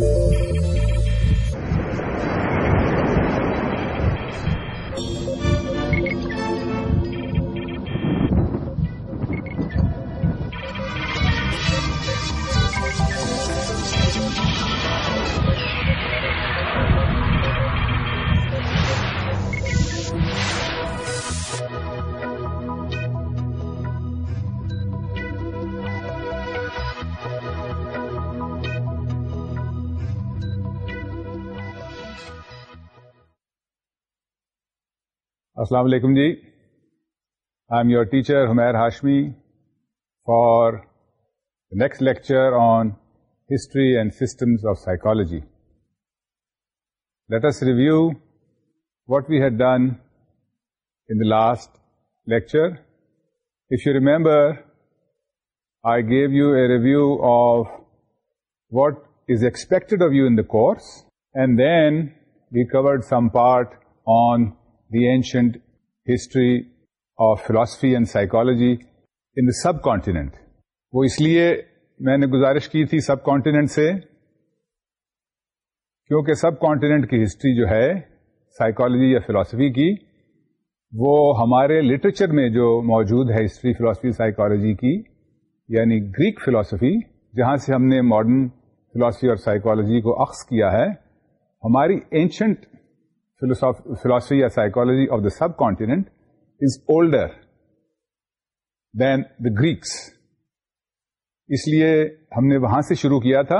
Thank you. السلام علیکم جی I am your teacher Humair Hashmi for next lecture on history and systems of psychology let's review what we had done in the last lecture if you remember I gave you a review of what is expected of you in the course and then we covered some part on ancient history of philosophy and psychology in the sub subcontinent. وہ اس لیے میں نے گزارش کی تھی سب continent سے کیونکہ سب کانٹیننٹ کی ہسٹری جو ہے سائیکالوجی یا فلاسفی کی وہ ہمارے لٹریچر میں جو موجود ہے ہسٹری فلاسفی سائیکالوجی کی یعنی گریک فلاسفی جہاں سے ہم نے ماڈرن فلاسفی اور سائیکالوجی کو عکس کیا ہے ہماری اینشنٹ philosophy یا psychology of the subcontinent is older than the Greeks. اس لیے ہم نے وہاں سے شروع کیا تھا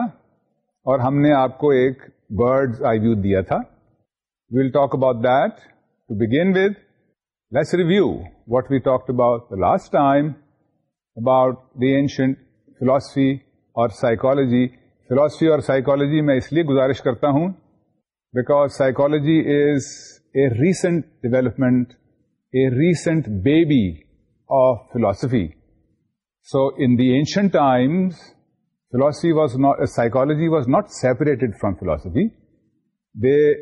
اور ہم نے آپ کو ایک برڈ آئی ویو دیا تھا well talk about that to begin with let's review what we talk about last time about the ancient philosophy اور سائیکولوجی فلاسفی اور سائیکالوجی میں اس لیے گزارش کرتا ہوں because psychology is a recent development, a recent baby of philosophy. So in the ancient times, uh, psychology was not separated from philosophy. They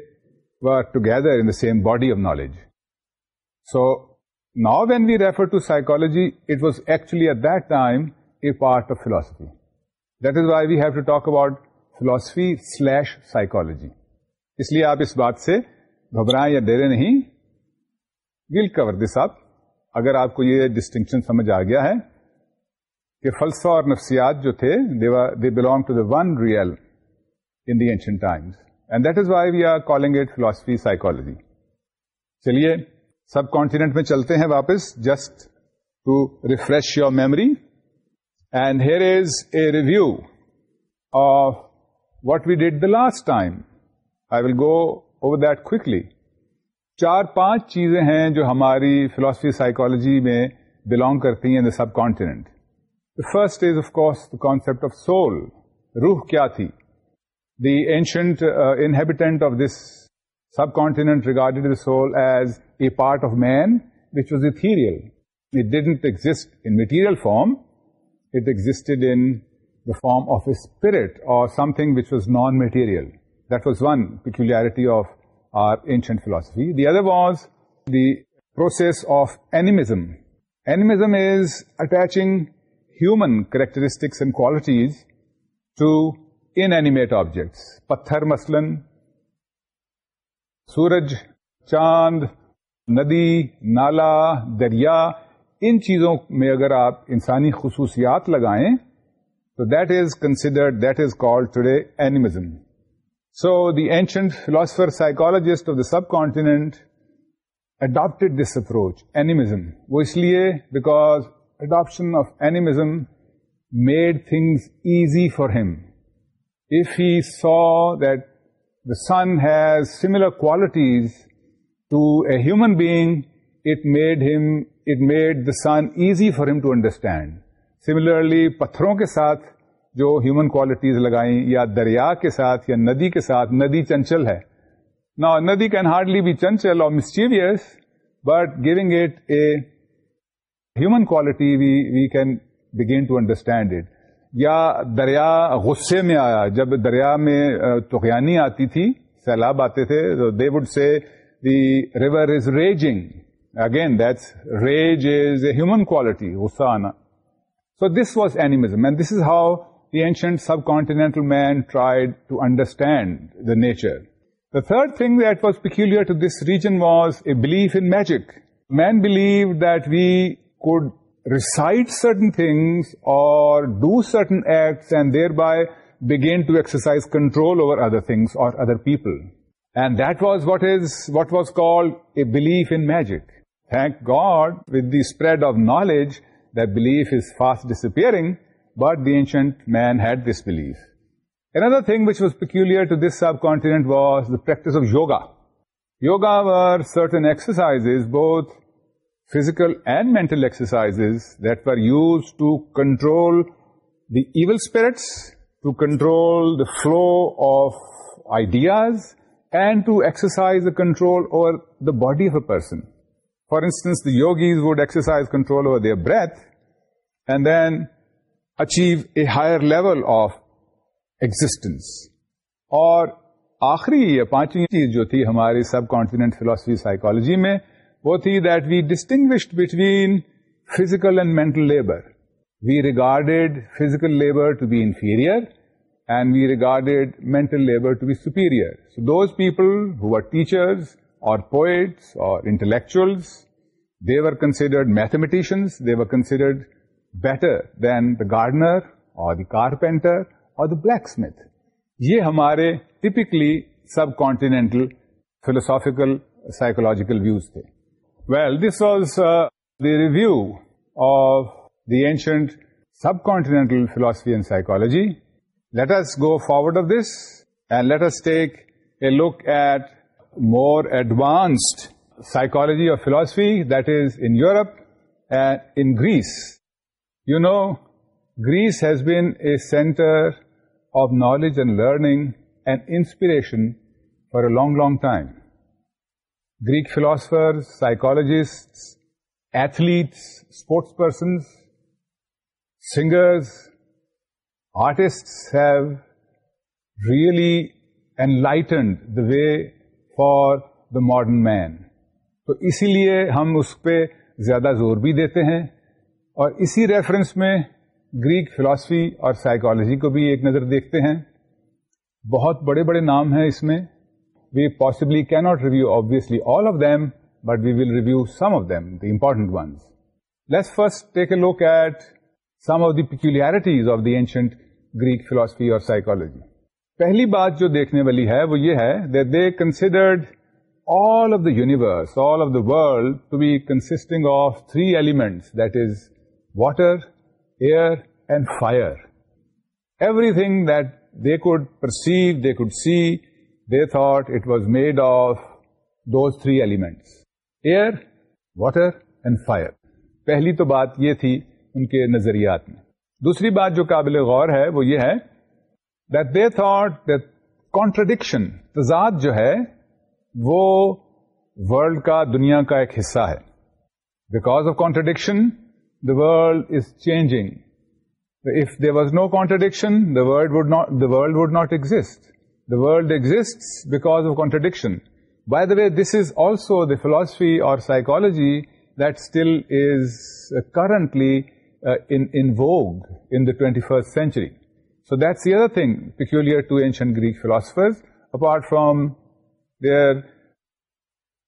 were together in the same body of knowledge. So now when we refer to psychology, it was actually at that time a part of philosophy. That is why we have to talk about philosophy / psychology. اس لیے آپ اس بات سے گھبرائیں یا ڈیرے نہیں we'll cover دس آپ اگر آپ کو یہ ڈسٹنکشن سمجھ آ گیا ہے کہ فلسفہ اور نفسیات جو تھے they belong to the one real in the ancient times and that is why we are calling it philosophy psychology چلیے سب کانٹینٹ میں چلتے ہیں واپس just to refresh your memory and here is a review of what we did the last time I will go over that کلی چار پانچ چیزیں ہیں جو ہماری فلاسفی سائیکالوجی میں بلانگ کرتی ہیں subcontinent first is of course the concept of soul روح کیا تھی the ancient inhabitant of this subcontinent regarded the soul as a part of man which was a exist in material form it exist in form of a spirit اور something which was non material that was one peculiarity of our ancient philosophy the other was the process of animism animism is attaching human characteristics and qualities to animate objects پتھر مثلاً سورج چاند ندی نالا دریا ان چیزوں میں اگر آپ انسانی خصوصیات لگائیں تو that is considered that is call today animism so the ancient philosopher psychologist of the subcontinent adapted this approach animism وہ اس لیے because adoption of animism made things easy for him he so that the sun has similar qualities to a human being it made him it made the sun easy for him to understand similarly پتھروں کے ساتھ جو human qualities لگائیں یا دریا کے ساتھ یا ندی کے ساتھ ندی چنچل ہے نا ندی کین ہارڈلی بی چنچل اور mischievous but giving it a human quality we we can begin to understand it یا دریا غصے میں آیا جب دریا میں تغیانی آتی تھی سیلاب آتے تھے they would say the river is raging again that's rage is a human quality غصہ آنا so this was animism and this is how the ancient subcontinental man tried to understand the nature. The third thing that was peculiar to this region was a belief in magic. Man believed that we could recite certain things or do certain acts and thereby begin to exercise control over other things or other people. And that was what was called a belief in magic. Thank God, with the spread of knowledge, that belief is fast disappearing, but the ancient man had this blue another thing was پرکولرس yoga یوگاسائز بہت physical and mental even spirits to control flow of ideas and to exercise over the body of a person for instance yog as would exercise control over breath and then achieve a higher level of existence اور آخری یا پانچویں چیز جو تھی ہماری subcontinent philosophy psychology میں وہ تھی that we distinguished between physical and mental labour we regarded physical labour to be inferior and we regarded mental labour to be superior those people who are teachers اور poets اور intellectually they were considered mathematician they were considered better than the gardener اور the carpenter اور the blacksmith یہ ہمارے typically subcontinental philosophical psychological views تھے well this was the review of the ancient sub continental philosophy and let's go forward of this and let's take a look at more advanced psychology of philosophy that is in Europe and in Greece you know Greece has been a centre of knowledge and learning and inspiration for a long long time Greek philosopher psychologist athletes sports persons singers artist have really enlightened the way for the modern man تو اسی لیے ہم اس پہ زیادہ زور بھی دیتے ہیں اور اسی ریفرنس میں گریک فلاسفی اور سائیکالوجی کو بھی ایک نظر دیکھتے ہیں بہت بڑے بڑے نام ہیں اس میں we possibly can not review obviously all of them but we will review some of them the important ones first take a look at some of the peculiarities of the ancient Greek philosophy اور psychology پہلی بات جو دیکھنے والی ہے وہ یہ ہے they considered all of the universe all of the world to be consisting of three elements that is water air and fire everything that they could perceive they could see they thought it was made of three three elements air water and fire پہلی تو بات یہ تھی ان کے نظریات میں دوسری بات جو قابل غور ہے وہ یہ ہے that they thought that contradiction تضاد جو ہے وہ ورلڈ کا دنیا کا ایک حصہ ہے because of contradiction the world is changing. If there was no contradiction, the world would not exist. The world exists because of contradiction. By the way, this is also the philosophy or psychology that still is uh, currently uh, in vogue in the 21st century. So that's the other thing peculiar to ancient Greek philosophers, apart from their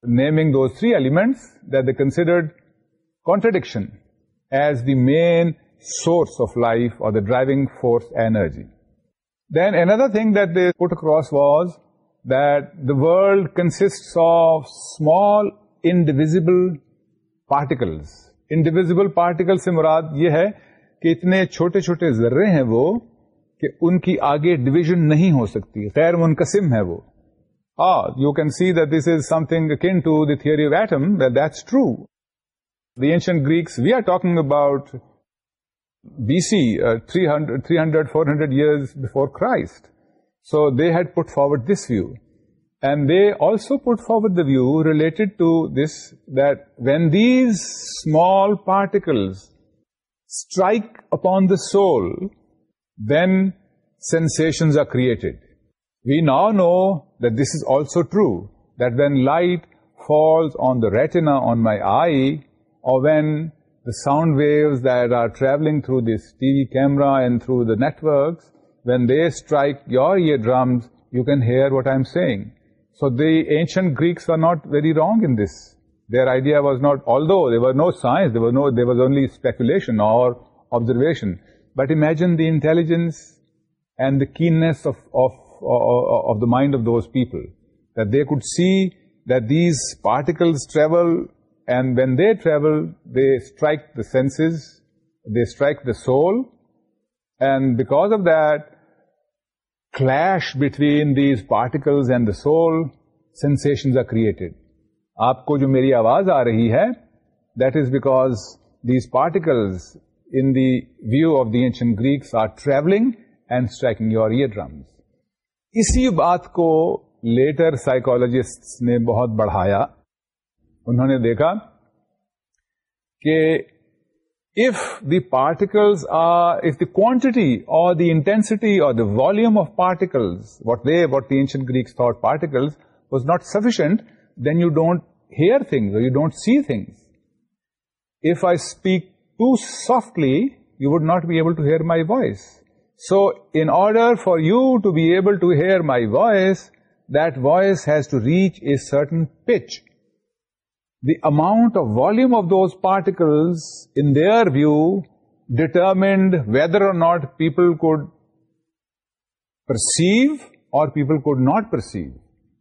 naming those three elements that they considered contradiction as main source of life are the driving force energy then another thing cross was that the world consist of small indivisible particle indivisible particle سے مراد یہ ہے کہ اتنے چھوٹے چھوٹے ذرے ہیں وہ کہ ان کی آگے ڈویژن نہیں ہو سکتی غیر منقسم ہے وہ ah you can see this is something akin to the theory of atom that's true the ancient Greeks, we are talking about BC, 400 uh, years before Christ. So they had put forward this view. And they also put forward the view related to this, that when these small particles strike upon the soul, then sensations are created. We now know that this is also true, that when light falls on the retina on my eye, or when the sound waves that are traveling through this TV camera and through the networks, when they strike your eardrums, you can hear what I'm saying. So the ancient Greeks are not very wrong in this. Their idea was not, although there was no science, there was only speculation or observation. But imagine the intelligence and the keenness of the mind of those people, that they could see that these particles travel travel they strike the sense they strike the soul and back of دلیش between these particle and the soul سینسنٹ آپ کو جو میری آواز آ رہی ہے that is back these particles in the view of the Greeks are travelling and striking your eardrums اسی بات کو لیٹر سائکالوجیسٹ نے بہت بڑھایا انہوں نے دیکھا کہ if the particles are of the quantity of the intensity اور the volume of particle what they what the ancient Greeks thought particle was not sufficient then you don't hear thing you don't see things if I speak too softly you would not be able to hear my voice so in order for you to be able to hear my voice that voice has to reach a certain pitch the amount of volume of those particles, in their view, determined whether or not people could perceive or people could not perceive.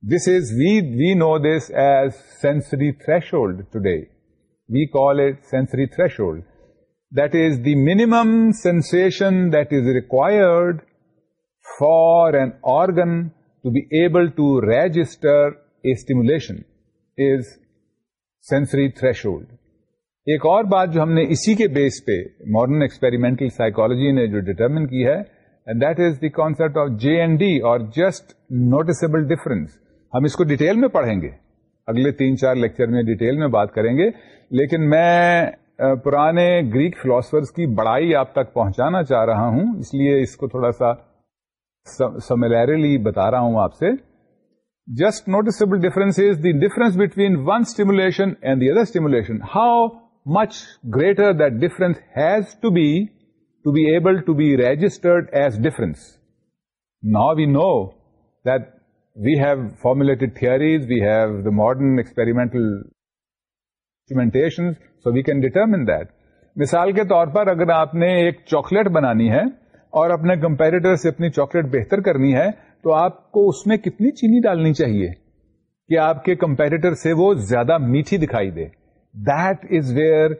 This is, we know this as sensory threshold today. We call it sensory threshold. That is the minimum sensation that is required for an organ to be able to register a stimulation is sensory threshold ایک اور بات جو ہم نے اسی کے بیس پہ modern experimental psychology نے جو ڈیٹرمن کی ہے that is the concept of J and D اور جسٹ نوٹسبل ڈفرنس ہم اس کو ڈیٹیل میں پڑھیں گے اگلے تین چار لیکچر میں ڈیٹیل میں بات کریں گے لیکن میں پرانے گریک فلاسفر کی بڑائی آپ تک پہنچانا چاہ رہا ہوں اس لیے اس کو تھوڑا سا سملیرلی بتا رہا ہوں آپ سے just noticeable difference difference between one stimulation and the other how much گریٹرنس has to be to be abled as difference نا we know that we have formulate theories we have the modern experimentation so we can determine that مثال کے طور پر اگر آپ نے ایک chocolate بنانی ہے اور اپنے کمپیرٹر سے اپنی چاکلیٹ بہتر کرنی ہے تو آپ کو اس میں کتنی چینی ڈالنی چاہیے کہ آپ کے کمپیریٹر سے وہ زیادہ میٹھی دکھائی دے that is where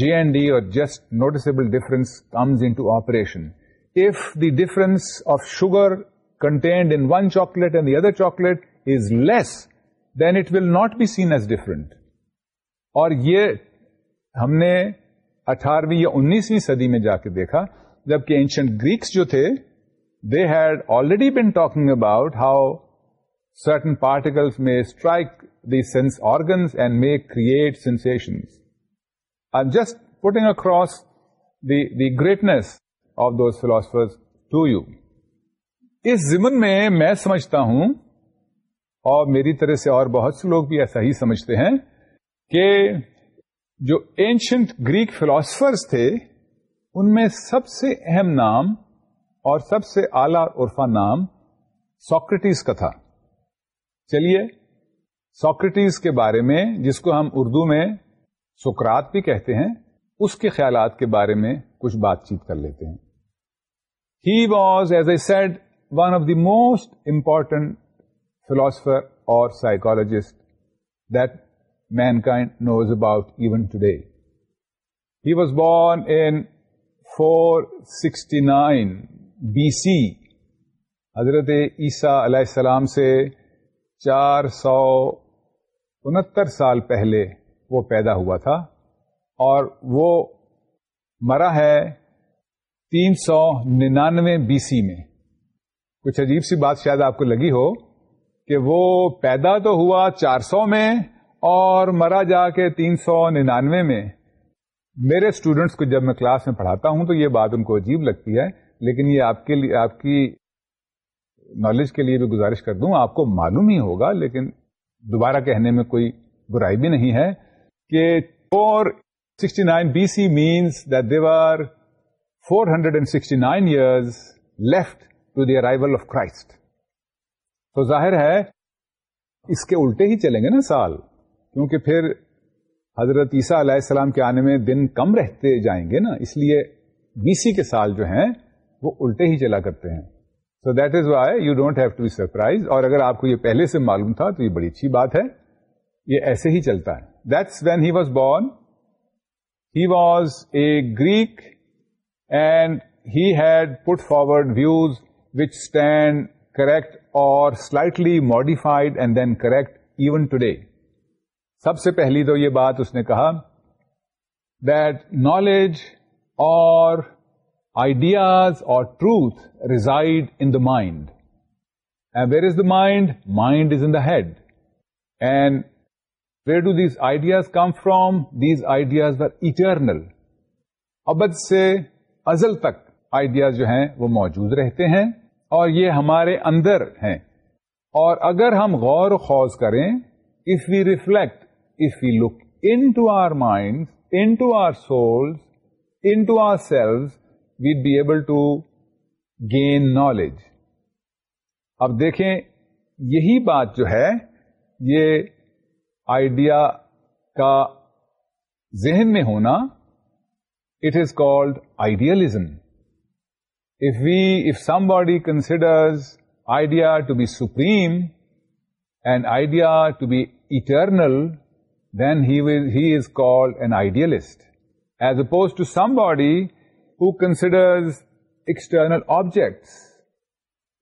J N D اور just noticeable difference comes in operation if the difference of sugar contained in one chocolate and the other chocolate is less then it will not be seen as different اور یہ ہم نے اٹھارہویں یا انیسویں صدی میں جا کے دیکھا جبکہ اینشنٹ گریکس جو تھے they had already been talking about how certain particles میں strike the sense organs and make create sense I just putting across the greatness of those philosopher to you اس زمن میں میں سمجھتا ہوں اور میری طرح سے اور بہت سے لوگ بھی ایسا ہی سمجھتے ہیں کہ جو اینشنٹ گریک فلاسفرس تھے ان میں سب سے اہم نام اور سب سے اعلی عرفا نام سوکریٹیز کا تھا چلیے سوکریٹیز کے بارے میں جس کو ہم اردو میں سکرات بھی کہتے ہیں اس کے خیالات کے بارے میں کچھ بات چیت کر لیتے ہیں he was as a said one of the most important philosopher اور psychologist that mankind knows about even today he was born in four sixty nine B C حضرت عیسیٰ علیہ السلام سے چار سو انہتر سال پہلے وہ پیدا ہوا تھا اور وہ مرا ہے تین سو ننانوے بی سی میں کچھ عجیب سی بات شاید آپ کو لگی ہو کہ وہ پیدا تو ہوا چار سو میں اور مرا جا کے تین سو ننانوے میں میرے اسٹوڈنٹس کو جب میں کلاس میں پڑھاتا ہوں تو یہ بات ان کو عجیب لگتی ہے لیکن یہ آپ کے لیے آپ کی نالج کے لیے بھی گزارش کر دوں آپ کو معلوم ہی ہوگا لیکن دوبارہ کہنے میں کوئی برائی بھی نہیں ہے کہ four sixty nine B C means that Dev are four hundred and sixty nine years left to the arrival of Christ تو ظاہر ہے اس کے الٹے ہی چلیں گے نا سال کیونکہ پھر حضرت عیسیٰ علیہ السلام کے آنے میں دن کم رہتے جائیں گے نا اس لیے بی سی کے سال جو ہیں وہ الٹے ہی چلا کرتے ہیں so that is why you don't have to be surprise اور اگر آپ کو یہ پہلے سے معلوم تھا تو یہ بڑی اچھی بات ہے یہ ایسے ہی چلتا ہے that's when he he was was born a Greek and he had put forward views which stand correct اور slightly modified and then correct even today سب سے پہلی تو یہ بات اس نے کہا دیٹ نالج اور آئیڈیا اور truth reside in the mind and where is the mind mind is in head and where do these ideas come from these ideas the eternal ابز سے ازل تک آئیڈیاز جو ہیں وہ موجود رہتے ہیں اور یہ ہمارے اندر ہیں اور اگر ہم غور و خوص کریں if we reflect if we look into our mind into our souls into are sales we'd be able to gain knowledge. اب دیکھیں یہی بات جو ہے یہ آئیڈیا کا ذہن میں ہونا it is called idealism. If we, if somebody considers idea to be supreme and idea to be eternal, then he, will, he is called an idealist. As opposed to somebody who who considers external objects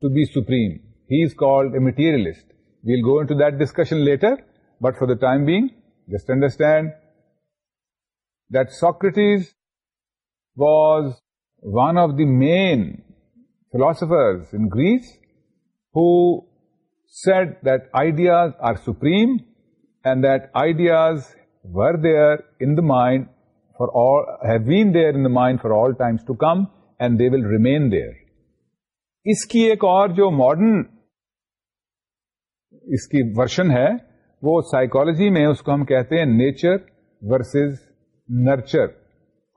to be supreme. He is called a materialist. We'll go into that discussion later, but for the time being, just understand that Socrates was one of the main philosophers in Greece who said that ideas are supreme and that ideas were there in the mind all have there in the mind for all times to come and they will remain there اس کی ایک اور جو modern اس کی version ہے وہ psychology میں اس کو ہم کہتے ہیں nature versus nurture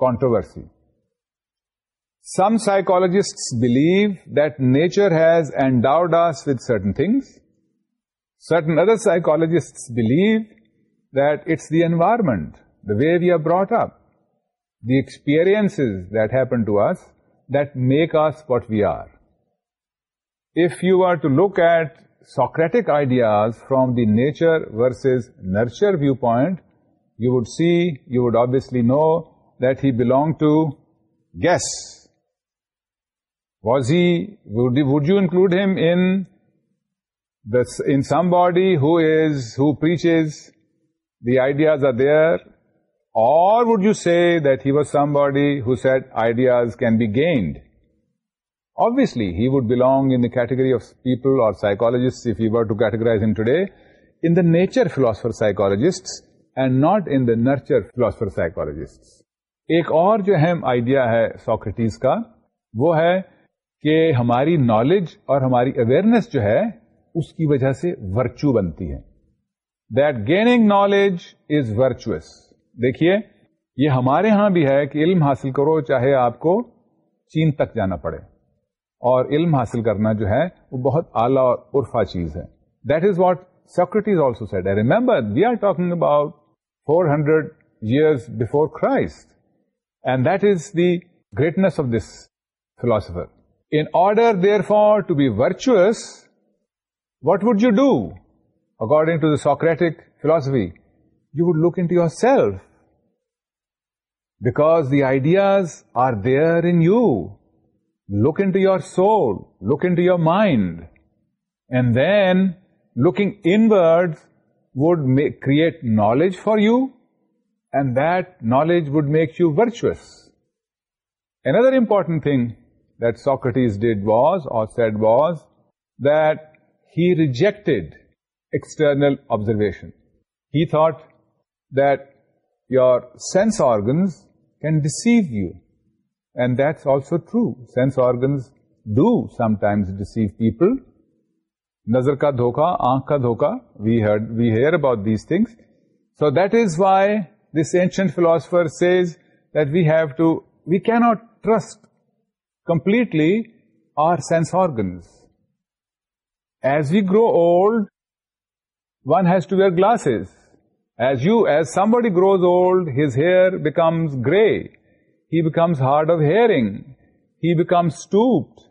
controversy some psychologist believe that nature has and ڈاؤ DOS with certain things certain other psychologist believe that it's the environment the way we are brought up the experiences that happen to us that make us what we are. If you are to look at Socratic ideas from the nature versus nurture viewpoint, you would obviously know that he belonged to guess. Would you include him in somebody who preaches the ideas are there would you see that he was somebody who said ideas can be gained psychologists and not in the nurture philosopher psychologists ایک اور جو اہم idea ہے Socrates کا وہ ہے کہ ہماری نالج اور ہماری اویئرنیس جو ہے اس کی وجہ سے ورچو بنتی ہے that gaining knowledge is virtuous دیکھیے یہ ہمارے ہاں بھی ہے کہ علم حاصل کرو چاہے آپ کو چین تک جانا پڑے اور علم حاصل کرنا جو ہے وہ بہت اعلیٰ اور عرفا چیز ہے that is what Socrates also said I remember we are talking about four hundred years before Christ and that is the greatness of this philosopher in order there for to be virtuous what would you do according to the Socratic philosophy you would look into yourself, because the ideas are there in you. Look into your soul, look into your mind, and then looking inwards would create knowledge for you, and that knowledge would make you virtuous. Another important thing that Socrates did was, or said was, that he rejected external observation. He thought sense organs can deceive you and that's also true sense organs do sometimes deceive people نظر کا دھوکا آنکھ کا دھوکا we'd wary about these things so that is why this ancient philosophers that we have to we can't trust completely our sense organs as we grow old one has to wear glasses As somebody grows old, his hair becomes grey. He becomes hard of hearing. He becomes stooped.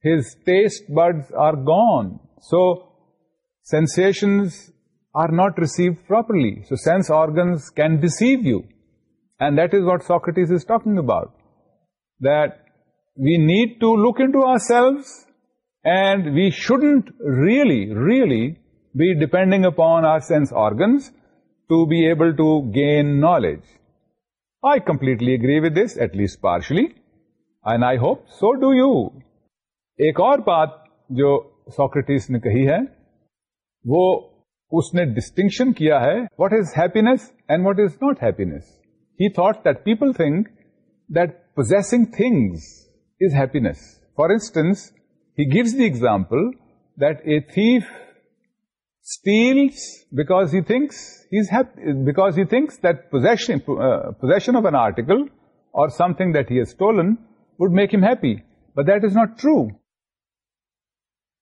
His taste buds are gone. So, sensations are not received properly. So, sense organs can deceive you. And that is what Socrates is talking about. That we need to look into ourselves, and we shouldn't really be depending upon our sense organs. To be able to gain knowledge I completely agree with this at least partially so do you ایک اور بات جو ساکریٹس نے کہی ہے وہ اس نے distinction کیا ہے what is happiness and what is not happiness he thought that people think that possessing things is happiness for instance he gives the example that a thief steals because he thinks he's happy, because he thinks that uh, possession of an article or something that he has stolen would make him happy. But that is not true.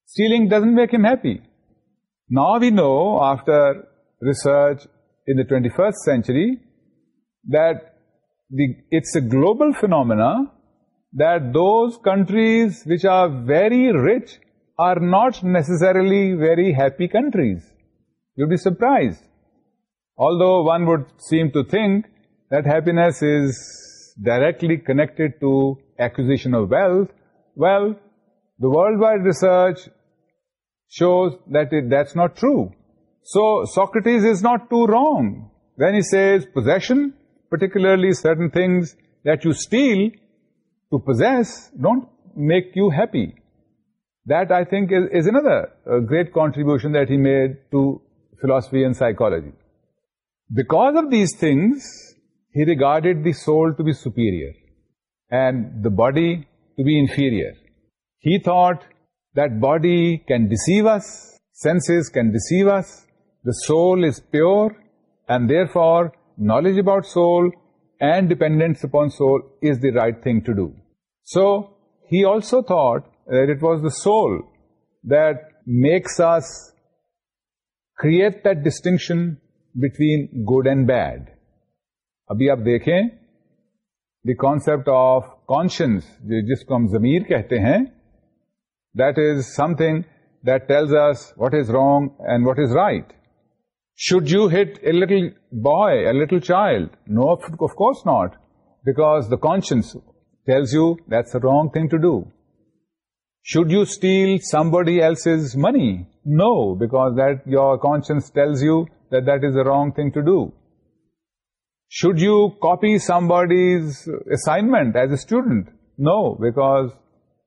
Stealing doesn't make him happy. Now we know, after research in the 21st century, that it's a global phenomena that those countries which are very rich are not necessarily very happy countries. You'd be surprised. Although one would seem to think that happiness is directly connected to acquisition of wealth, well, the worldwide research shows that that's not true. So Socrates is not too wrong when he says possession, particularly certain things that you steal to possess, don't make you happy. That, I think, is another uh, great contribution that he made to philosophy and psychology. Because of these things, he regarded the soul to be superior and the body to be inferior. He thought that body can deceive us, senses can deceive us, the soul is pure, and therefore knowledge about soul and dependence upon soul is the right thing to do. So, he also thought Socrates create distinction between good and bad ابھی آپ دیکھیں دی concept of conscience جس کو ہم زمیر کہتے ہیں this something tells us what is wrong and what is right should you hit a little boy a little child no فک of course not back the conscience tells you that's a wrong thing to do Should you steal somebody else's money? No, because that your conscience tells you that that is the wrong thing to do. Should you copy somebody's assignment as a student? No, because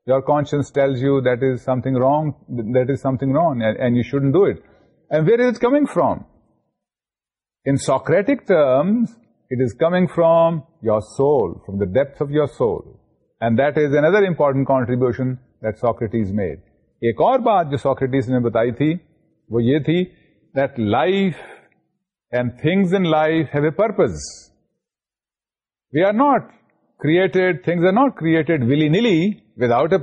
your conscience tells you that is something wrong, and you shouldn't do it. And where is it coming from? In Socratic terms, it is coming from your soul, from the depth of your soul. And that is another important contribution Socrates made ایک اور بات جو Socrates نے بتائی تھی وہ یہ تھی دیکھ life and things in life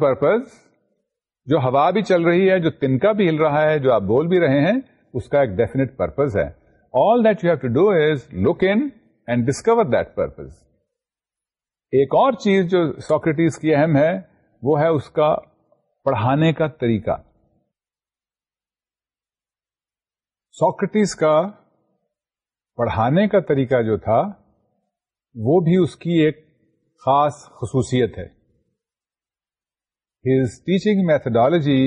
پرا بھی چل رہی ہے جو تین کا بھی ہل رہا ہے جو آپ بول بھی رہے ہیں اس کا ایک ڈیفینیٹ پرپز ہے all that you have to do is look and discover the purpose ایک اور چیز جو ساکریٹیز کی اہم ہے وہ ہے اس کا پڑھانے کا طریقہ سوکرٹیز کا پڑھانے کا طریقہ جو تھا وہ بھی اس کی ایک خاص خصوصیت ہے his teaching methodology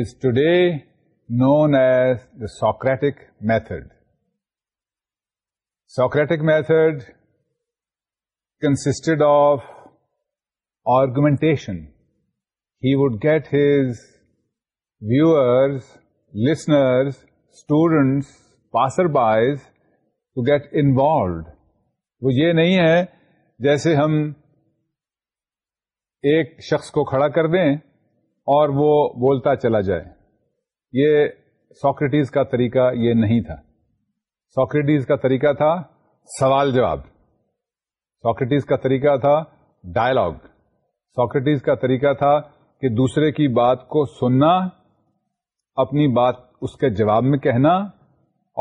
is today known as the Socratic method Socratic method consisted of argumentation he get his his viewers, listeners, passersby to get involved وہ یہ نہیں ہے جیسے ہم ایک شخص کو کھڑا کر دیں اور وہ بولتا چلا جائے یہ ساکریٹیز کا طریقہ یہ نہیں تھا ساکریٹیز کا طریقہ تھا سوال جواب ساکریٹیز کا طریقہ تھا ڈائلگ ساکریٹیز کا طریقہ تھا کہ دوسرے کی بات کو سننا اپنی بات اس کے جواب میں کہنا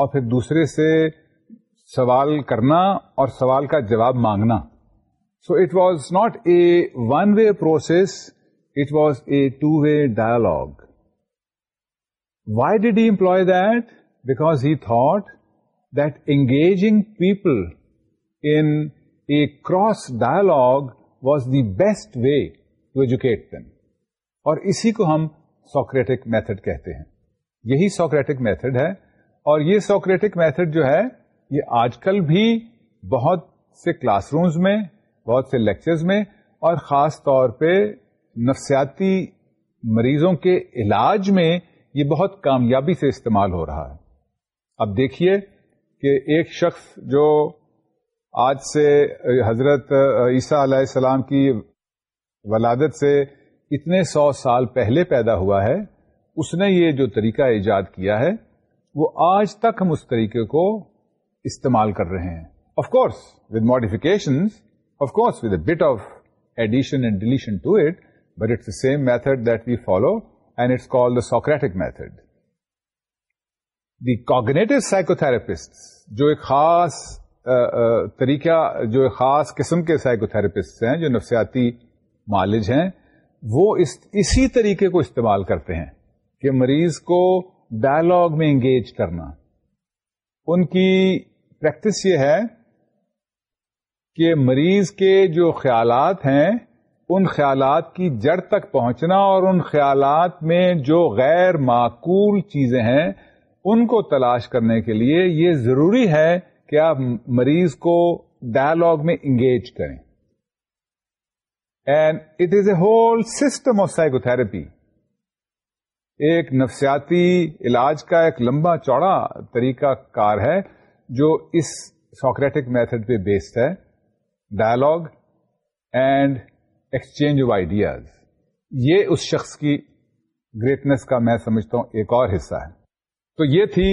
اور پھر دوسرے سے سوال کرنا اور سوال کا جواب مانگنا so it was not a one way process it was a two way dialogue why did he employ that because he thought that engaging people in cross dialogue was the best way to educate them اور اسی کو ہم Socratic method کہتے ہیں یہی Socratic method ہے اور یہ سوکریٹک میتھڈ جو ہے یہ آج کل بھی بہت سے کلاس رومز میں بہت سے لیکچرز میں اور خاص طور پہ نفسیاتی مریضوں کے علاج میں یہ بہت کامیابی سے استعمال ہو رہا ہے اب دیکھیے کہ ایک شخص جو آج سے حضرت عیسیٰ علیہ السلام کی ولادت سے اتنے سو سال پہلے پیدا ہوا ہے اس نے یہ جو طریقہ ایجاد کیا ہے وہ آج تک ہم اس طریقے کو استعمال کر رہے ہیں of course with modification of course with a bit of addition and deletion to it but it's the same method that we follow and it's call the Socratic method the cognitive psychotherapist therapist جو ایک خاص طریقہ جو خاص قسم کے psycho therapist ہیں جو نفسیاتی مالج ہیں وہ اس, اسی طریقے کو استعمال کرتے ہیں کہ مریض کو ڈائلاگ میں انگیج کرنا ان کی پریکٹس یہ ہے کہ مریض کے جو خیالات ہیں ان خیالات کی جڑ تک پہنچنا اور ان خیالات میں جو غیر معقول چیزیں ہیں ان کو تلاش کرنے کے لیے یہ ضروری ہے کہ آپ مریض کو ڈائلاگ میں انگیج کریں and it is a whole system of psycho ایک نفسیاتی علاج کا ایک لمبا چوڑا طریقہ کار ہے جو اس سوکریٹک میتھڈ پہ بیسڈ ہے dialogue and exchange of ideas یہ اس شخص کی گریٹنس کا میں سمجھتا ہوں ایک اور حصہ ہے تو یہ تھی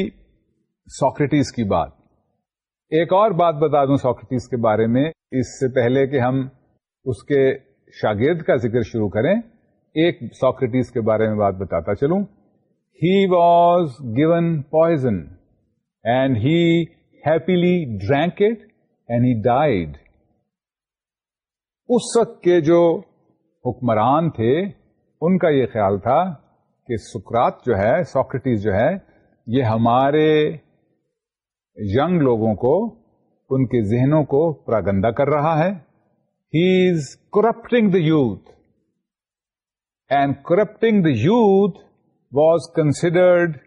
ساکریٹیز کی بات ایک اور بات بتا دوں ساکریٹیز کے بارے میں اس سے پہلے کہ ہم اس کے شاگرد کا ذکر شروع کریں ایک ساکریٹیز کے بارے میں بات بتاتا چلوں he was given poison and he happily drank it and he died اس وقت کے جو حکمران تھے ان کا یہ خیال تھا کہ سکرات جو ہے ساکریٹیز جو ہے یہ ہمارے یگ لوگوں کو ان کے ذہنوں کو پراگندہ کر رہا ہے He is corrupting the youth. And corrupting the youth was considered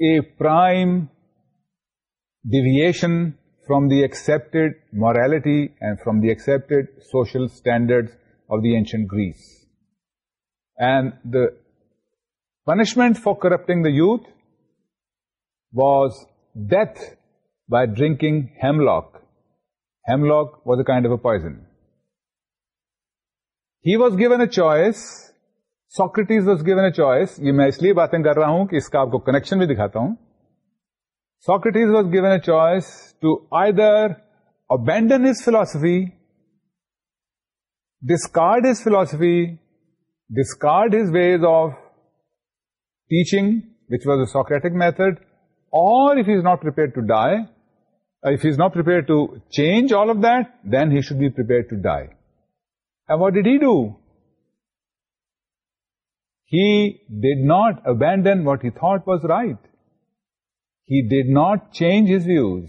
a prime deviation from the accepted morality and from the accepted social standards of the ancient Greece. And the punishment for corrupting the youth was death by drinking hemlock. Hemlock was a kind of a poison. He was given a choice Socrates was given a choice یہ میں اس لیے باتیں کر رہا ہوں کہ اس کا آپ کو کنیکشن بھی دکھاتا ہوں Socrates was given a choice to either abandon his philosophy discard his philosophy discard his ways of teaching which was a Socratic method اور if if is is not not per per to die change all of then he should be die And what did he do? He did not abandon what he thought was right. He did not change his views.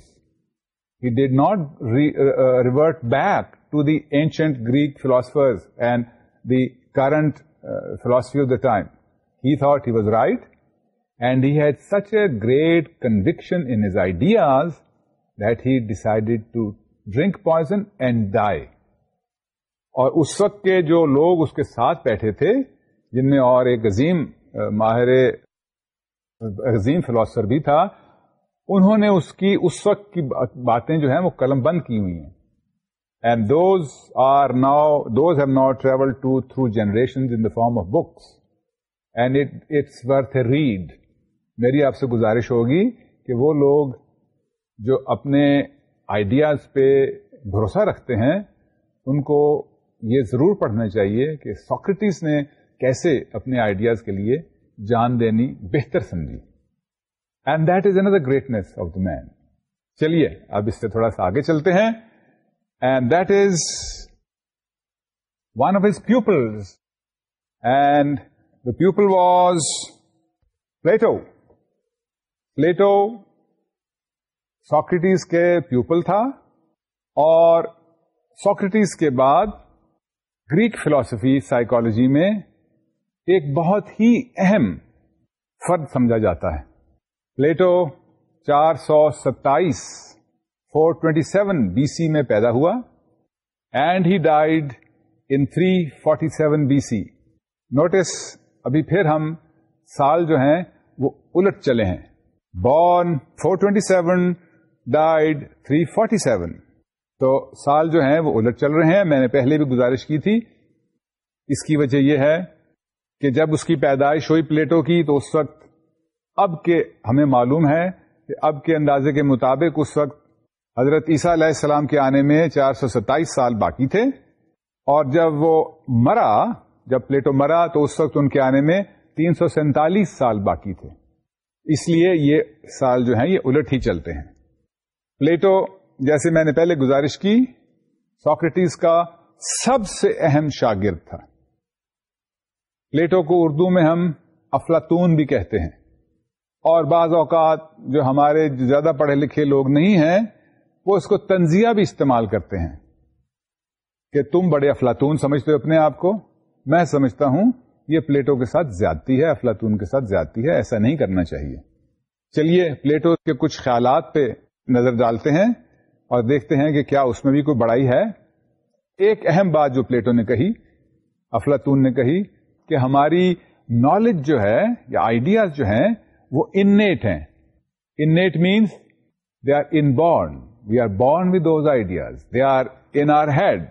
He did not uh, uh, revert back to the ancient Greek philosophers and the current uh, philosophy of the time. He thought he was right, and he had such a great conviction in his ideas that he decided to drink poison and die. اور اس وقت کے جو لوگ اس کے ساتھ بیٹھے تھے جن میں اور ایک عظیم ماہر عظیم فلاسفر بھی تھا انہوں نے اس کی اس وقت کی باتیں جو ہیں وہ قلم بند کی ہوئی ہیں and those those are now now have travel to through generation in the form of books and it's worth read میری آپ سے گزارش ہوگی کہ وہ لوگ جو اپنے آئیڈیاز پہ بھروسہ رکھتے ہیں ان کو یہ ضرور پڑھنا چاہیے کہ ساکریٹیس نے کیسے اپنے آئیڈیاز کے لیے جان دینی بہتر سمجھی and that is another greatness of the man چلیے اب اس سے تھوڑا سا آگے چلتے ہیں and that is one of his people and the people was Plato Plato Socrates کے پیپل تھا اور ساکرٹیز کے بعد گریک فلسفی سائیکالوجی میں ایک بہت ہی اہم فرد سمجھا جاتا ہے پلیٹو چار سو ستائیس four twenty seven B C میں پیدا ہوا and he died in three forty seven B C notice ابھی پھر ہم سال جو ہیں وہ الٹ چلے ہیں born four twenty seven died three forty seven تو سال جو ہیں وہ الٹ چل رہے ہیں میں نے پہلے بھی گزارش کی تھی اس کی وجہ یہ ہے کہ جب اس کی پیدائش ہوئی پلیٹو کی تو اس وقت اب کے ہمیں معلوم ہے کہ اب کے اندازے کے مطابق اس وقت حضرت عیسیٰ علیہ السلام کے آنے میں چار سو ستائیس سال باقی تھے اور جب وہ مرا جب پلیٹو مرا تو اس وقت ان کے آنے میں تین سو سینتالیس سال باقی تھے اس لیے یہ سال جو ہیں یہ الٹ ہی چلتے ہیں پلیٹو جیسے میں نے پہلے گزارش کی ساکریٹس کا سب سے اہم شاگرد تھا پلیٹو کو اردو میں ہم افلاطون بھی کہتے ہیں اور بعض اوقات جو ہمارے زیادہ پڑھے لکھے لوگ نہیں ہیں وہ اس کو تنزیہ بھی استعمال کرتے ہیں کہ تم بڑے افلاطون سمجھتے ہو اپنے آپ کو میں سمجھتا ہوں یہ پلیٹو کے ساتھ زیادتی ہے افلاطون کے ساتھ زیادتی ہے ایسا نہیں کرنا چاہیے چلیے پلیٹو کے کچھ خیالات پہ نظر ڈالتے ہیں اور دیکھتے ہیں کہ کیا اس میں بھی کوئی بڑائی ہے ایک اہم بات جو پلیٹو نے کہی افلاطون نے کہی کہ ہماری نالج جو ہے یا آئیڈیاز جو ہیں وہ انیٹ ہیں innate means they are inborn we are born with those ideas they are in our head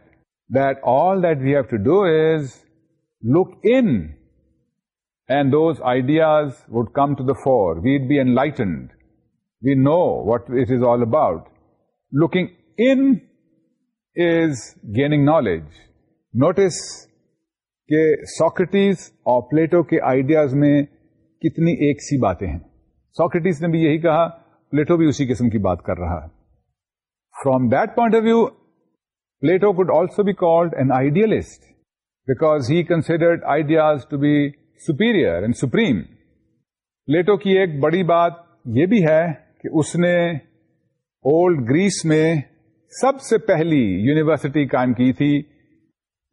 that all that we have to do is look in those those ideas come come to the fore we'd be enlightened we know what all about looking in is gaining knowledge. Notice کہ Socrates اور Plato کے ideas میں کتنی ایک سی باتیں ہیں Socrates نے بھی یہی کہا پلیٹو بھی اسی قسم کی بات کر رہا ہے from that point of view Plato could also be called an idealist because he considered ideas to be superior and supreme Plato کی ایک بڑی بات یہ بھی ہے کہ اس نے اولڈ گریس میں سب سے پہلی یونیورسٹی قائم کی تھی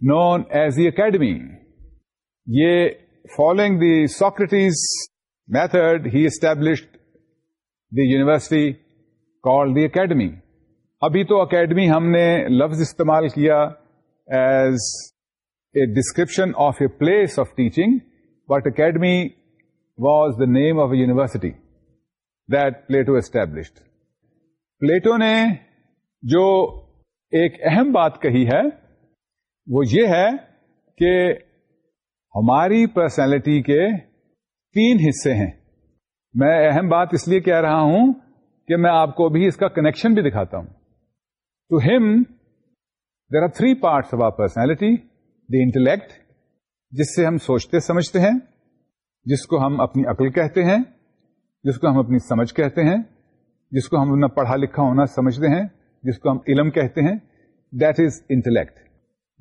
نون ایز دی اکیڈمی یہ following the Socrates method he established the university call the academy ابھی تو اکیڈمی ہم نے لفظ استعمال کیا as a description of a place of teaching but academy was the name of a university that Plato established Plato نے جو ایک اہم بات کہی ہے وہ یہ ہے کہ ہماری پرسنالٹی کے تین حصے ہیں میں اہم بات اس لیے کہہ رہا ہوں کہ میں آپ کو بھی اس کا کنیکشن بھی دکھاتا ہوں ٹو ہم there are three parts of our personality the intellect جس سے ہم سوچتے سمجھتے ہیں جس کو ہم اپنی عقل کہتے ہیں جس کو ہم اپنی سمجھ کہتے ہیں جس کو ہم اپنا پڑھا لکھا ہونا سمجھتے ہیں جس کو ہم علم کہتے ہیں دیٹ از انٹلیکٹ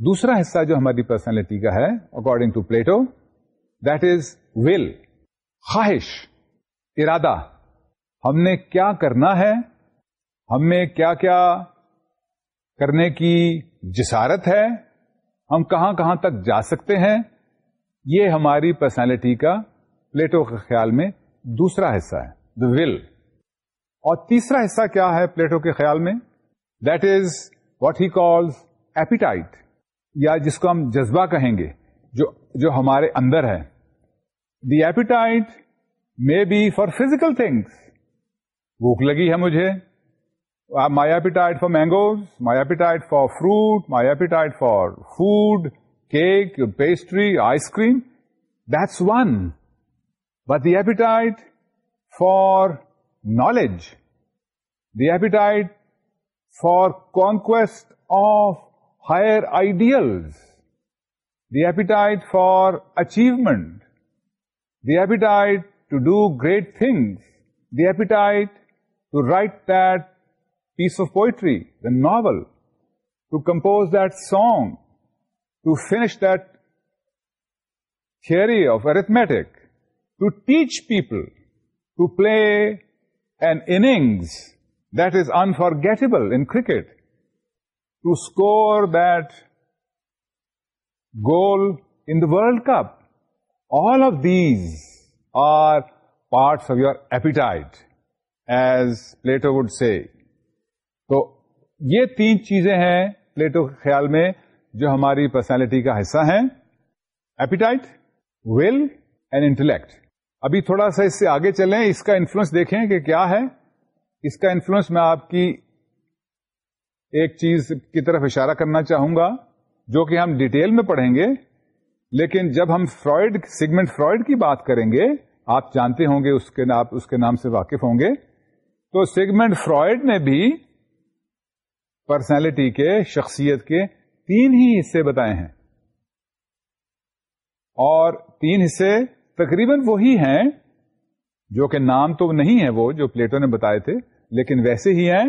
دوسرا حصہ جو ہماری پرسنالٹی کا ہے according to Plato that is will خواہش ارادہ ہم نے کیا کرنا ہے ہم میں کیا کیا کرنے کی جسارت ہے ہم کہاں کہاں تک جا سکتے ہیں یہ ہماری پرسنالٹی کا پلیٹو کے خیال میں دوسرا حصہ ہے دا ول اور تیسرا حصہ کیا ہے پلیٹو کے خیال میں that is what he calls appetite یا جس کو ہم جذبہ کہیں گے جو جو ہمارے اندر ہے the appetite may be for physical things بھوک لگی ہے مجھے my appetite for mangoes my appetite for fruit my appetite for food cake pastry ice cream that's one but the appetite for knowledge, the appetite for conquest of higher ideals, the appetite for achievement, the appetite to do great things, the appetite to write that piece of poetry, the novel, to compose that song, to finish that theory of arithmetic, to teach people, to play an innings that is unforgettable in in cricket to score that goal in World cup all of these are parts of your appetite as Plato would say تو یہ تین چیزیں ہیں Plato کے خیال میں جو ہماری پرسنالٹی کا حصہ ہیں ایپیٹائٹ ول اینڈ انٹلیکٹ ابھی تھوڑا سا اس سے آگے چلیں اس کا انفلوئنس دیکھیں کہ کیا ہے اس کا انفلوئنس میں آپ کی ایک چیز کی طرف اشارہ کرنا چاہوں گا جو کہ ہم ڈیٹیل میں پڑھیں گے لیکن جب ہم فرائڈ سیگمنٹ فرائڈ کی بات کریں گے آپ جانتے ہوں گے اس کے آپ اس کے نام سے واقف ہوں گے تو سیگمنٹ فرائڈ نے بھی پرسنالٹی کے شخصیت کے تین ہی حصے بتائے ہیں اور تین حصے تقریباً وہی ہیں جو کہ نام تو نہیں ہے وہ جو پلیٹو نے بتائے تھے لیکن ویسے ہی ہیں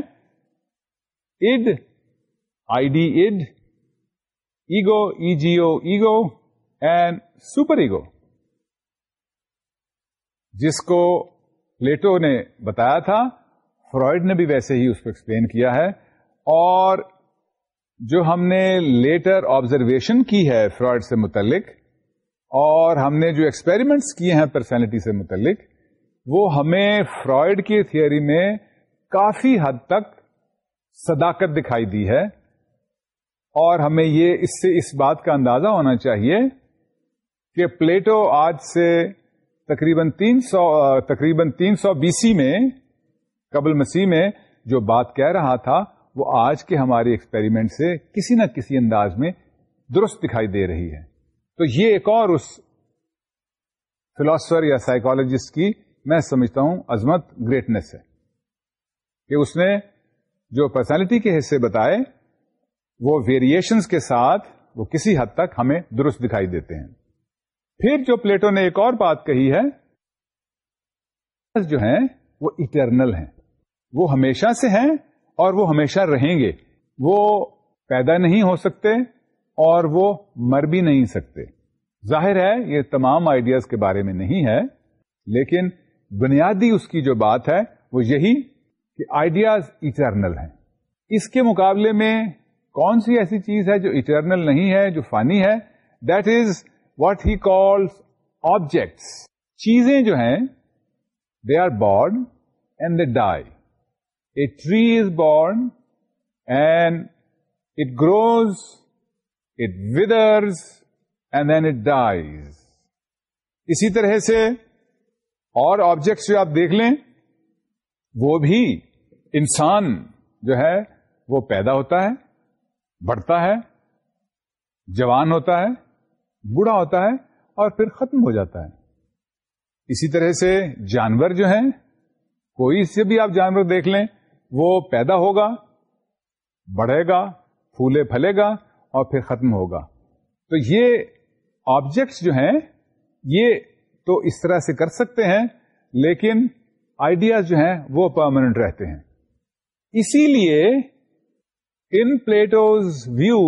id I D id ego E G O ego and super ego جس کو پلیٹو نے بتایا تھا فرائڈ نے بھی ویسے ہی اس کو ایکسپلین کیا ہے اور جو ہم نے لیٹر آبزرویشن کی ہے فرائڈ سے متعلق اور ہم نے جو ایکسپیریمنٹس کیے ہیں پرسنالٹی سے متعلق وہ ہمیں فرائڈ کی تھیوری میں کافی حد تک صداقت دکھائی دی ہے اور ہمیں یہ اس سے اس بات کا اندازہ ہونا چاہیے کہ پلیٹو آج سے تقریباً تین سو تقریباً تین سو بیسی میں قبل مسیح میں جو بات کہہ رہا تھا وہ آج کے ہماری ایکسپیریمنٹ سے کسی نہ کسی انداز میں درست دکھائی دے رہی ہے تو یہ ایک اور اس فلاسفر یا سائیکالوجسٹ کی میں سمجھتا ہوں گریٹنس گریٹنیس کہ اس نے جو پرسنالٹی کے حصے بتائے وہ ویریشنس کے ساتھ وہ کسی حد تک ہمیں درست دکھائی دیتے ہیں پھر جو پلیٹو نے ایک اور بات کہی ہے جو ہیں وہ اٹرنل ہیں وہ ہمیشہ سے ہیں اور وہ ہمیشہ رہیں گے وہ پیدا نہیں ہو سکتے اور وہ مر بھی نہیں سکتے ظاہر ہے یہ تمام آئیڈیاز کے بارے میں نہیں ہے لیکن بنیادی اس کی جو بات ہے وہ یہی کہ آئیڈیاز اٹرنل ہیں اس کے مقابلے میں کون سی ایسی چیز ہے جو اٹرنل نہیں ہے جو فانی ہے that is what he call objects چیزیں جو ہیں they are born and they die a tree is born and it grows it withers and then it dies اسی طرح سے اور آبجیکٹس جو آپ دیکھ لیں وہ بھی انسان جو ہے وہ پیدا ہوتا ہے بڑھتا ہے جوان ہوتا ہے بوڑھا ہوتا ہے اور پھر ختم ہو جاتا ہے اسی طرح سے جانور جو ہیں کوئی سے بھی آپ جانور دیکھ لیں وہ پیدا ہوگا بڑھے گا پھولے پھلے گا اور پھر ختم ہوگا تو یہ آبجیکٹس جو ہیں یہ تو اس طرح سے کر سکتے ہیں لیکن آئیڈیاز جو ہیں وہ پرماننٹ رہتے ہیں اسی لیے in Plato's view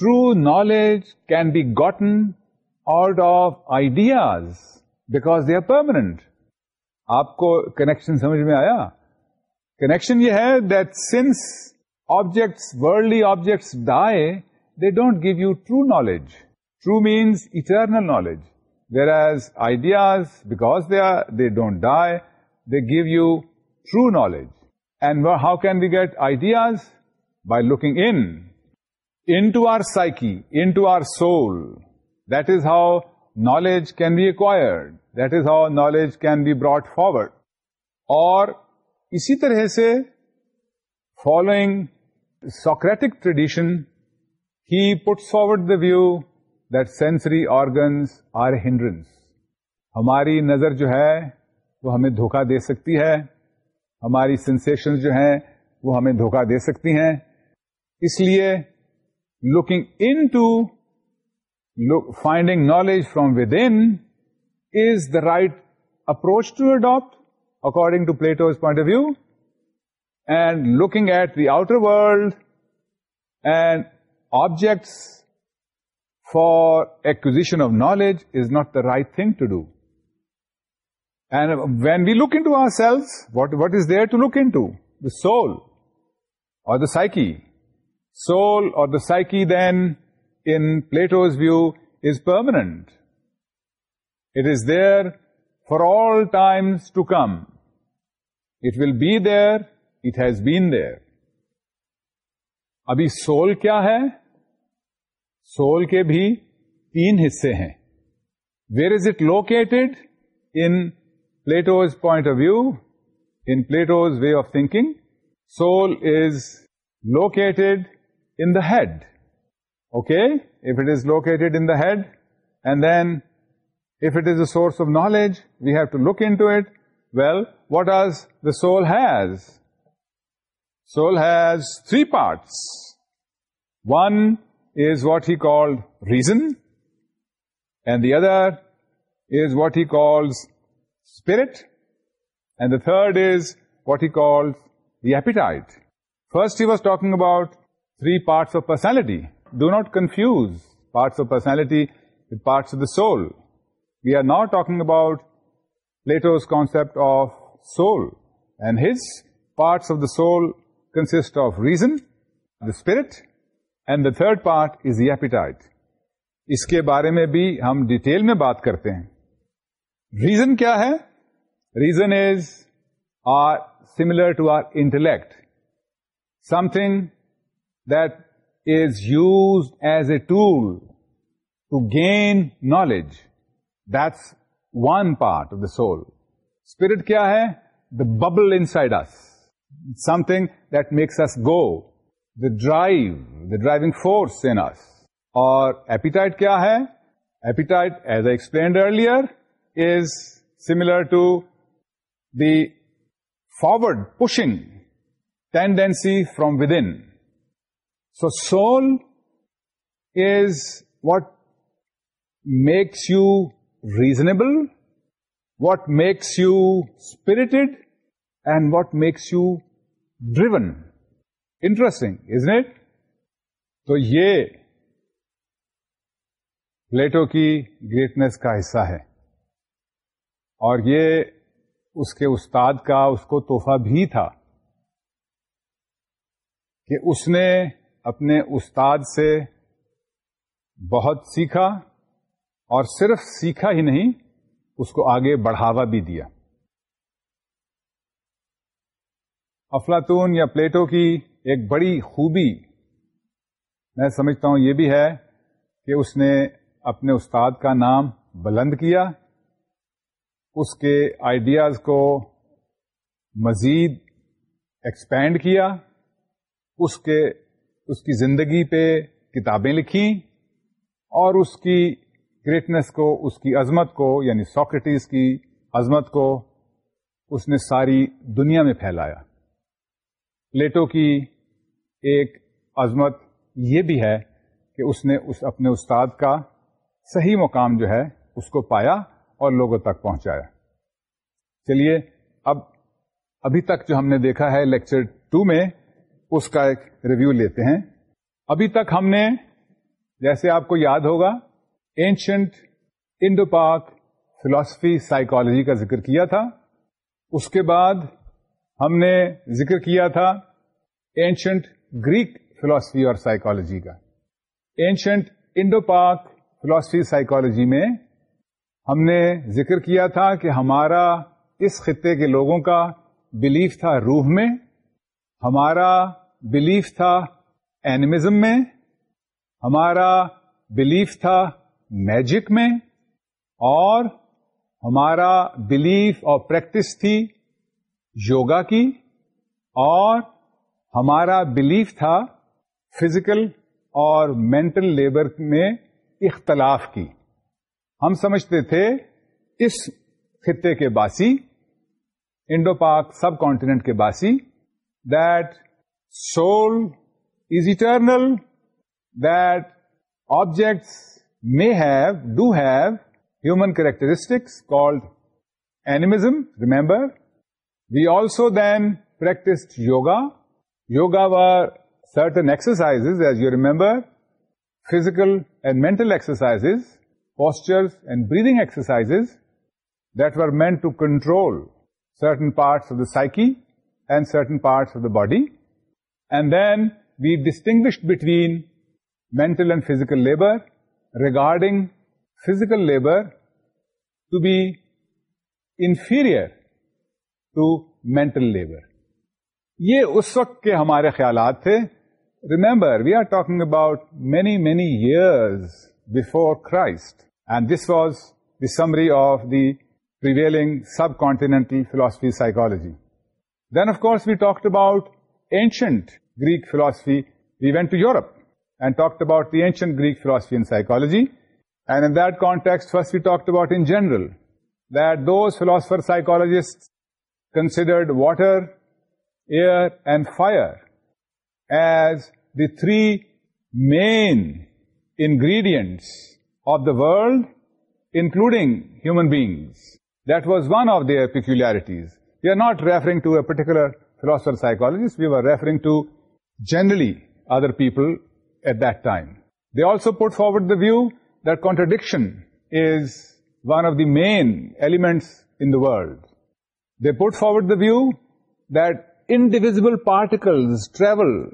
true knowledge can be gotten out of ideas because they are permanent آپ کو کنیکشن سمجھ میں آیا کنیکشن یہ ہے that sense objects worldly objects the they don't give you true knowledge true means eternal knowledge there is ideas because they are they don't die they give you true knowledge and how can you get ideas by looking into our cycle in to our soul that is how knowledge can be acquire that is how knowledge can be brought forward اور اسی طرح سے following Socratic tradition he puts forward the view that sensory organs are ہینڈریس ہماری نظر جو ہے وہ ہمیں دھوکہ دے سکتی ہے ہماری سینسنس جو ہیں وہ ہمیں دھوکہ دے سکتی ہیں اس لیے looking into finding knowledge from within is the right approach to adapt according to Plato's point of view and looking at the outer world and objects for acquisition of knowledge is not the right thing to do. And when we look into ourselves, what is there to look into? The soul or the psyche. Soul or the psyche then, in Plato's view, is permanent. It is there for all times to come. It will be there has been there ابھی soul کیا ہے soul کے بھی تین حصے ہیں where is it located in Plato's point of view in Plato's way of thinking soul is located in the head okay if it is located in the head and then if it is source of knowledge we have to into it well what is the soul has Soul has three parts. One is what he called reason, and the other is what he calls spirit, and the third is what he calls the appetite. First, he was talking about three parts of personality. Do not confuse parts of personality with parts of the soul. We are now talking about Plato's concept of soul, and his parts of the soul consist of reason the spirit and the third part is appetite اس کے بارے میں بھی ہم detail میں بات کرتے ہیں ریزن کیا ہے reason is our similar to our intellect something that is use as a tool to gain knowledge that's one part of the soul spirit کیا ہے the bubble inside us something us go the drive the driving force in us اور appetite کیا ہے appetite is as explained earlier is similar to the forward pushing tendency from within so soul is what makes you reasonable what makes you spirited and what makes you driven interesting is it تو یہ Plato کی greatness کا حصہ ہے اور یہ اس کے استاد کا اس کو توحفہ بھی تھا کہ اس نے اپنے استاد سے بہت سیکھا اور صرف سیکھا ہی نہیں اس کو آگے بڑھاوا بھی دیا افلاطون یا پلیٹو کی ایک بڑی خوبی میں سمجھتا ہوں یہ بھی ہے کہ اس نے اپنے استاد کا نام بلند کیا اس کے آئیڈیاز کو مزید ایکسپینڈ کیا اس کے اس کی زندگی پہ کتابیں لکھی اور اس کی گریٹنس کو اس کی عظمت کو یعنی ساکرٹیز کی عظمت کو اس نے ساری دنیا میں پھیلایا پلیٹو کی ایک عظمت یہ بھی ہے کہ اس نے اس اپنے استاد کا صحیح مقام جو ہے اس کو پایا اور لوگوں تک پہنچایا چلیے اب ابھی تک جو ہم نے دیکھا ہے لیکچر ٹو میں اس کا ایک ریویو لیتے ہیں ابھی تک ہم نے جیسے آپ کو یاد ہوگا ancient Indo Pak philosophy psychology کا ذکر کیا تھا اس کے بعد ہم نے ذکر کیا تھا اینشنٹ گریک فلاسفی اور سائیکالوجی کا ancient Indo Pak philosophy psychology میں ہم نے ذکر کیا تھا کہ ہمارا اس خطے کے لوگوں کا بلیف تھا روح میں ہمارا بلیف تھا اینمزم میں ہمارا بلیف تھا میجک میں اور ہمارا بلیف اور پریکٹس تھی یوگا کی اور ہمارا بلیف تھا فزیکل اور مینٹل لیبر میں اختلاف کی ہم سمجھتے تھے اس خطے کے باسی انڈو پاک سب کانٹینٹ کے باسی that soul is eternal that objects may have do have human characteristics called animism remember we also then practised yoga Yoga were certain exercises, as you remember, physical and mental exercises, postures and breathing exercises that were meant to control certain parts of the psyche and certain parts of the body. And then we distinguished between mental and physical labor, regarding physical labor to be inferior to mental labor. یہ اس وقت کے ہمارے خیالات تھے remember we are talking about many many years before Christ and this was the summary of the prevailing subcontinental philosophy psychology then of course we talked about ancient Greek philosophy we went to Europe and talked about the ancient Greek philosophy and psychology and in that context first we talked about in general that those philosopher psychologist considered water air, and fire as the three main ingredients of the world, including human beings. That was one of their peculiarities. We are not referring to a particular philosopher psychologist. We were referring to generally other people at that time. They also put forward the view that contradiction is one of the main elements in the world. They put forward the view that indivisible particles travel,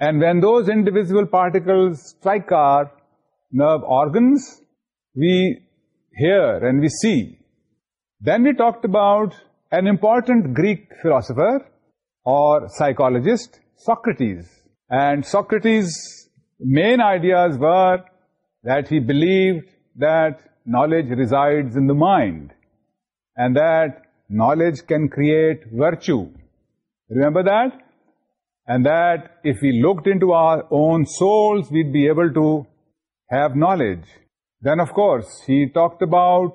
and when those indivisible particles strike our nerve organs, we hear and we see. Then we talked about an important Greek philosopher or psychologist, Socrates. And Socrates' main ideas were that he believed that knowledge resides in the mind and that knowledge can create virtue. Remember that? And that if we looked into our own souls, we'd be able to have knowledge. Then, of course, he talked about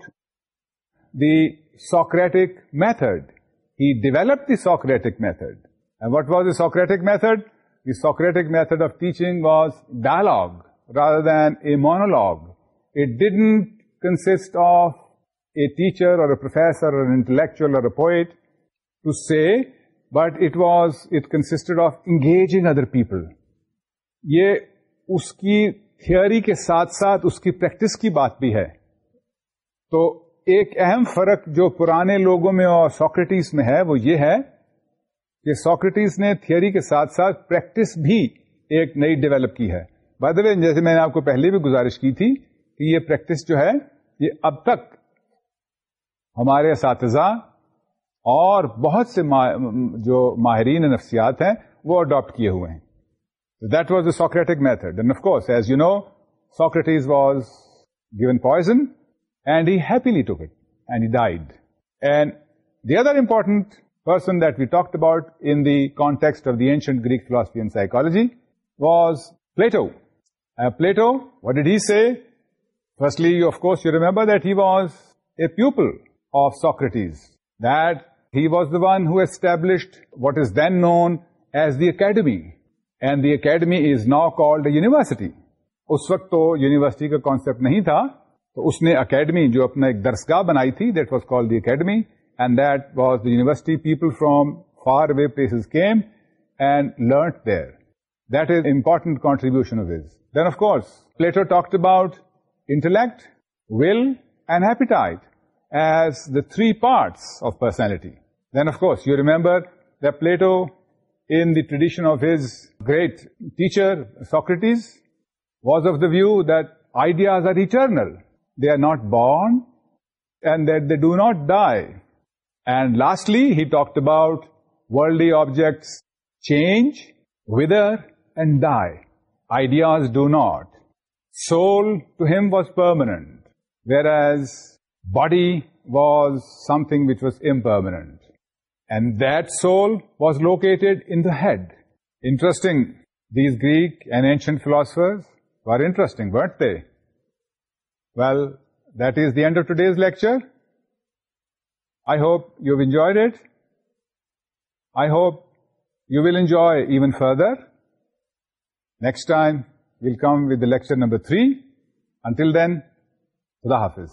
the Socratic method. He developed the Socratic method. And what was the Socratic method? The Socratic method of teaching was dialogue rather than a monologue. It didn't consist of a teacher or a professor or an intellectual or a poet to say but it was it consisted of engaging other people یہ اس کی theory کے ساتھ ساتھ اس کی practice کی بات بھی ہے تو ایک اہم فرق جو پرانے لوگوں میں اور ساکریٹیز میں ہے وہ یہ ہے کہ ساکرٹیز نے تھیوری کے ساتھ ساتھ پریکٹس بھی ایک نئی ڈیولپ کی ہے بدلے جیسے میں نے آپ کو پہلے بھی گزارش کی تھی کہ یہ پریکٹس جو ہے یہ اب تک ہمارے اساتذہ اور بہت سے جو ماہرین نفسیات ہیں وہ اڈاپٹ کیے ہوئے ہیں that was the Socratic method and of course as you know Socrates was given poison and he happily to گٹ and he died and the are are important person that we talk about in the context of the ancient Greece philosophy and psychology was Plato Plato what did remember that he was a pupil of Socrates That one one established established what is then as as the academy and the academy is now called university اس وقت تو university کا concept نہیں تھا تو اس نے academy جو اپنا ایک درسگاہ بنائی تھی that was call the academy and that was the university people from far away place came and learn there that is important contribution of this then of course Plato talked about intellect will and appetite as the three parts of personality Then, of course, you remember that Plato, in the tradition of his great teacher, Socrates, was of the view that ideas are eternal. They are not born, and that they do not die. And lastly, he talked about worldly objects change, wither, and die. Ideas do not. Soul, to him, was permanent, whereas body was something which was impermanent. And that soul was located in the head. Interesting. These Greek and ancient philosophers were interesting, weren't they? Well, that is the end of today's lecture. I hope you've enjoyed it. I hope you will enjoy even further. Next time, we'll come with the lecture number 3. Until then, Khuda Hafiz.